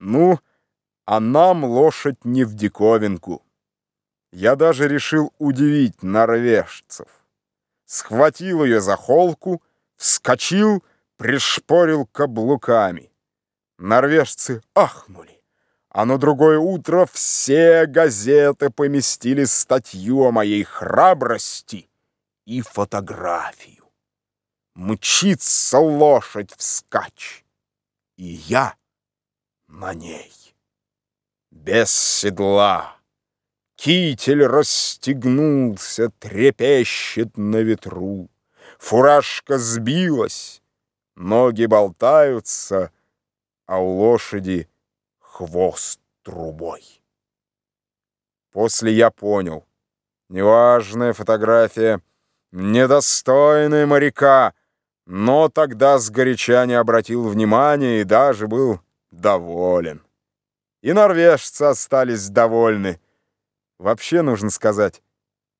Ну, а нам лошадь не в диковинку. Я даже решил удивить норвежцев. Схватил ее за холку, вскочил, пришпорил каблуками. Норвежцы ахнули, а на другое утро все газеты поместили статью о моей храбрости и фотографию. Мчится лошадь вскачь, и я на ней. Без седла. Китель расстегнулся, трепещет на ветру. Фуражка сбилась, ноги болтаются, а у лошади хвост трубой. После я понял, неважная фотография, недостойная моряка, но тогда сгоряча не обратил внимания и даже был доволен. И норвежцы остались довольны. Вообще, нужно сказать,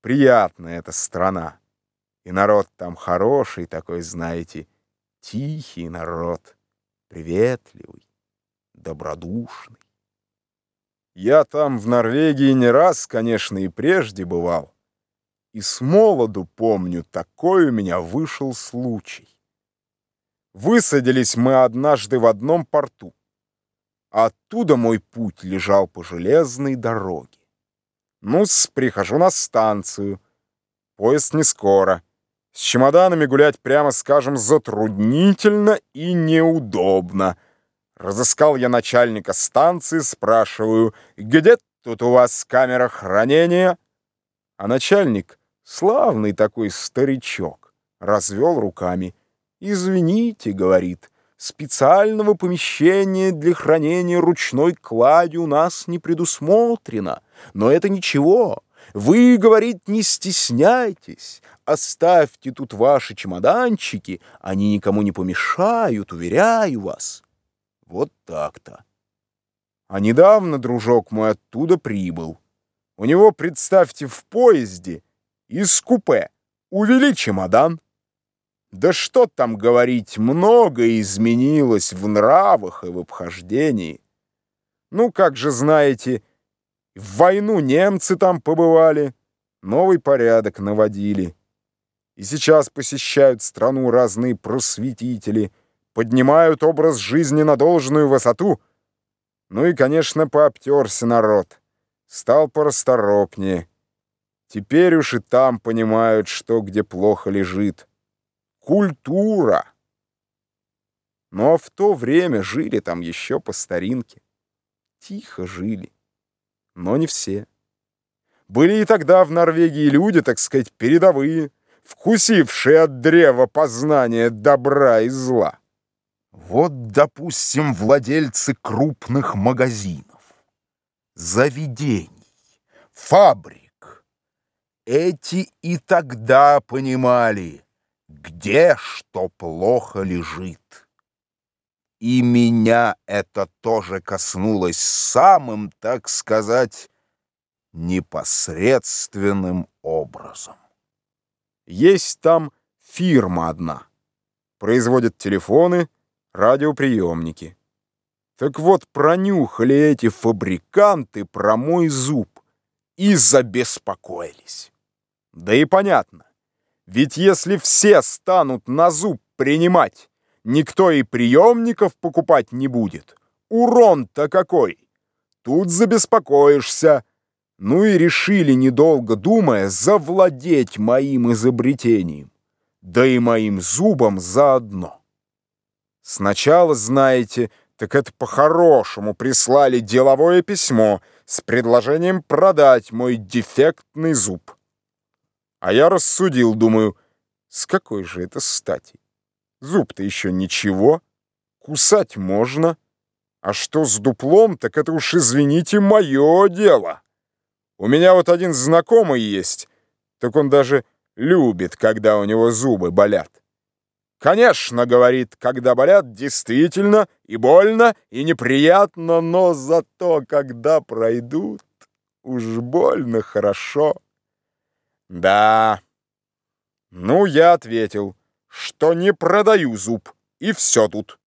приятная эта страна. И народ там хороший такой, знаете, тихий народ, приветливый, добродушный. Я там в Норвегии не раз, конечно, и прежде бывал. И с молоду помню, такой у меня вышел случай. Высадились мы однажды в одном порту. Оттуда мой путь лежал по железной дороге. Ну-с, прихожу на станцию. Поезд не скоро. С чемоданами гулять, прямо скажем, затруднительно и неудобно. Разыскал я начальника станции, спрашиваю, где тут у вас камера хранения? А начальник, славный такой старичок, развел руками. «Извините», — говорит, — Специального помещения для хранения ручной клади у нас не предусмотрено. Но это ничего. Вы, говорит, не стесняйтесь. Оставьте тут ваши чемоданчики. Они никому не помешают, уверяю вас. Вот так-то. А недавно дружок мой оттуда прибыл. У него, представьте, в поезде из купе увели чемодан. Да что там говорить, многое изменилось в нравах и в обхождении. Ну, как же знаете, в войну немцы там побывали, новый порядок наводили. И сейчас посещают страну разные просветители, поднимают образ жизни на должную высоту. Ну и, конечно, пообтерся народ, стал порасторопнее. Теперь уж и там понимают, что где плохо лежит культура. Но в то время жили там еще по старинке. Тихо жили. Но не все. Были и тогда в Норвегии люди, так сказать, передовые, вкусившие от древа познания добра и зла. Вот, допустим, владельцы крупных магазинов, заведений, фабрик. Эти и тогда понимали — где что плохо лежит. И меня это тоже коснулось самым, так сказать, непосредственным образом. Есть там фирма одна. Производит телефоны, радиоприемники. Так вот, пронюхали эти фабриканты про мой зуб и забеспокоились. Да и понятно. Ведь если все станут на зуб принимать, никто и приемников покупать не будет. Урон-то какой! Тут забеспокоишься. Ну и решили, недолго думая, завладеть моим изобретением. Да и моим зубом заодно. Сначала, знаете, так это по-хорошему прислали деловое письмо с предложением продать мой дефектный зуб. А я рассудил, думаю, с какой же это стати? Зуб-то еще ничего, кусать можно. А что с дуплом, так это уж, извините, мое дело. У меня вот один знакомый есть, так он даже любит, когда у него зубы болят. Конечно, говорит, когда болят, действительно и больно, и неприятно, но зато, когда пройдут, уж больно хорошо. Да. Ну, я ответил, что не продаю зуб, и все тут.